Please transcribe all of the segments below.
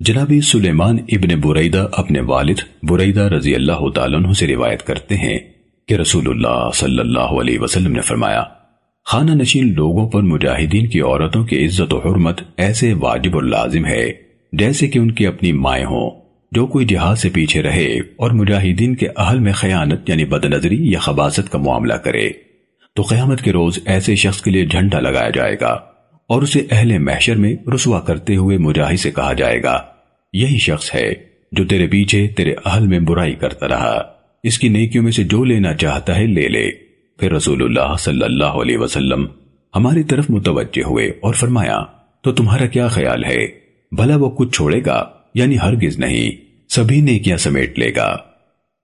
جنابی سلیمان ابن بریدہ اپنے والد بریدہ رضی اللہ تعالیٰ عنہ سے روایت کرتے ہیں کہ رسول اللہ صلی اللہ علیہ وسلم نے فرمایا، خانہ نشین لوگوں پر مجاہدین کی عورتوں کی عزت و حرمت ایسے واجب اور لازم ہے جیسے کہ ان کی اپنی مائیں ہوں۔ جو کوئی جہاد سے پیچھے رہے اور مجاہدین کے اہل میں خیانت یعنی بد نظری یا خباست کا معاملہ کرے، تو قیامت کے روز ایسے شخص کے لیے جھنڈا لگایا جائے گا۔ اور اسے اہل محشر میں رسوا کرتے ہوئے مجاہد سے کہا جائے گا، یہی شخص ہے جو تیرے پیچھے تیرے اہل میں برائی کرتا رہا۔ اس کی نیکیوں میں سے جو لینا چاہتا ہے لے لے۔ پھر رسول اللہ صلی اللہ علیہ وسلم ہماری طرف متوجہ ہوئے اور فرمایا، تو تمہارا کیا خیال ہے؟ بھلا وہ کچھ چھوڑے گا یعنی ہرگز نہیں، سبھی نیکیاں سمیٹ لے گا۔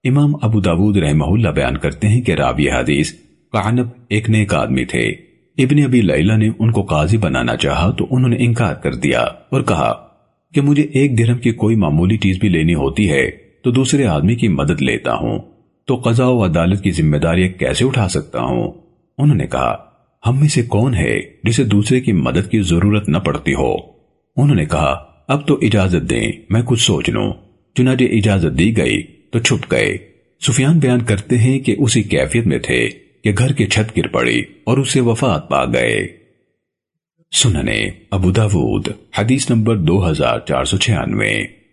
امام ابو داود رحمہ اللہ بیان کرتے ہیں کہ رابی حدیث قعنب ایک نیک آدمی تھے۔ ابن ابی لیلہ نے ان کو قاضی بنانا چاہا تو انہوں نے انکار کر دیا اور کہا کہ مجھے ایک درہم کی کوئی معمولی چیز بھی لینی ہوتی ہے تو دوسرے آدمی کی مدد لیتا ہوں تو قضاء و عدالت کی ذمہ داری کیسے اٹھا سکتا ہوں؟ انہوں نے کہا، ہم میں سے کون ہے جسے دوسرے کی مدد کی ضرورت نہ پڑتی ہو؟ انہوں نے کہا، اب تو اجازت دیں، میں کچھ سوچ لوں۔ چنانچہ اجازت دی گئی تو چھپ گئے۔ سفیان بیان کرتے ہیں کہ اسی کیفیت میں تھے۔ کہ گھر کی چھت گر پڑی اور اسے وفات پا گئے۔ سننے ابو داود، حدیث نمبر دو ہزار چار سو چھیانوے۔